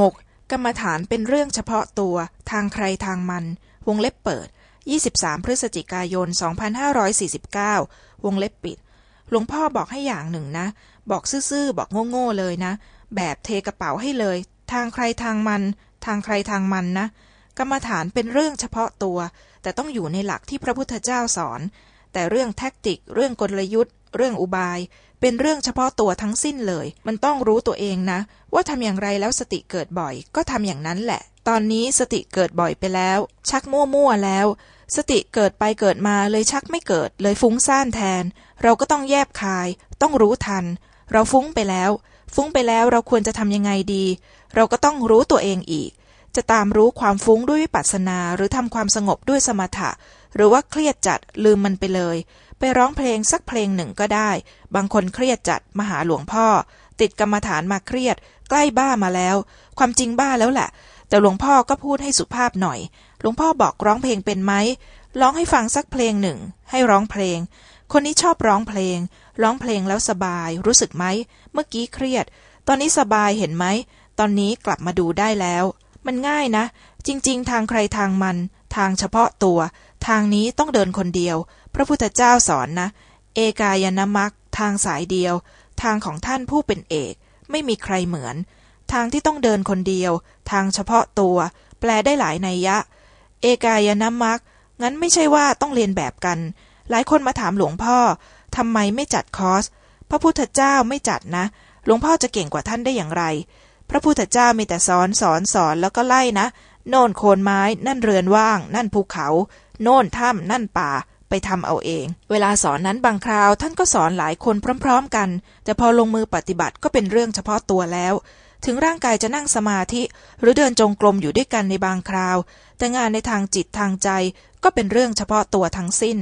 6. กรรมฐานเป็นเรื่องเฉพาะตัวทางใครทางมัน วงเล็บเปิด 23 พฤศจิกายน 2549 วงเล็บปิด หลวงพ่อบอกให้อย่างหนึ่งนะ บอกซื่อๆ บอกโง่ๆ เลยนะ แบบเทกระเป๋าให้เลย ทางใครทางมัน ทางใครทางมันนะ กรรมฐานเป็นเรื่องเฉพาะตัว แต่ต้องอยู่ในหลักที่พระพุทธเจ้าสอน แต่เรื่องแท็กติก เรื่องกลยุทธ์ เรื่องอุบาย เป็นเรื่องเฉพาะตัวทั้งสิ้นเลย มันต้องรู้ตัวเองนะ ว่าทำอย่างไรแล้วสติเกิดบ่อย ก็ทำอย่างนั้นแหละ ตอนนี้สติเกิดบ่อยไปแล้ว ชักมั่วๆแล้ว สติเกิดไปเกิดมาเลยชักไม่เกิด เลยฟุ้งซ่านแทน เราก็ต้องแยบคาย ต้องรู้ทัน เราฟุ้งไปแล้ว ฟุ้งไปแล้วเราควรจะทำยังไงดี เราก็ต้องรู้ตัวเองอีกจะตามรู้ความฟุ้งด้วยวิปัสสนา หรือทำความสงบด้วยสมถะ หรือว่าเครียดจัดลืมมันไปเลย ไปร้องเพลงสักเพลงหนึ่งก็ได้ บางคนเครียดจัดมาหาหลวงพ่อ ติดกรรมฐานมาเครียด ใกล้บ้ามาแล้ว ความจริงบ้าแล้วแหละ แต่หลวงพ่อก็พูดให้สุภาพหน่อย หลวงพ่อบอกร้องเพลงเป็นไหมร้องให้ฟังสักเพลงหนึ่ง ให้ร้องเพลง คนนี้ชอบร้องเพลง ร้องเพลงแล้วสบาย รู้สึกไหม เมื่อกี้เครียด ตอนนี้สบายเห็นไหม ตอนนี้กลับมาดูได้แล้ว มันง่ายนะ จริง ๆ ทางใครทางมัน ทางเฉพาะตัว ทางนี้ต้องเดินคนเดียว พระพุทธเจ้าสอนนะ เอกายนามักทางสายเดียว ทางของท่านผู้เป็นเอก ไม่มีใครเหมือน ทางที่ต้องเดินคนเดียว ทางเฉพาะตัว แปลได้หลายนัยยะ เอกายนามักงั้นไม่ใช่ว่าต้องเรียนแบบกัน หลายคนมาถามหลวงพ่อทำไมไม่จัดคอร์สพระพุทธเจ้าไม่จัดนะ หลวงพ่อจะเก่งกว่าท่านได้อย่างไร พระพุทธเจ้ามีแต่สอนสอนสอนแล้วก็ไล่นะ โน่นโคนไม้ นั่นเรือนว่าง นั่นภูเขา โน่นถ้ำนั่นป่าไปทำเอาเอง เวลาสอนนั้นบางคราวท่านก็สอนหลายคนพร้อม ๆ กัน แต่พอลงมือปฏิบัติก็เป็นเรื่องเฉพาะตัวแล้ว ถึงร่างกายจะนั่งสมาธิ หรือเดินจงกรมอยู่ด้วยกันในบางคราว แต่งานในทางจิตทางใจก็เป็นเรื่องเฉพาะตัวทั้งสิ้น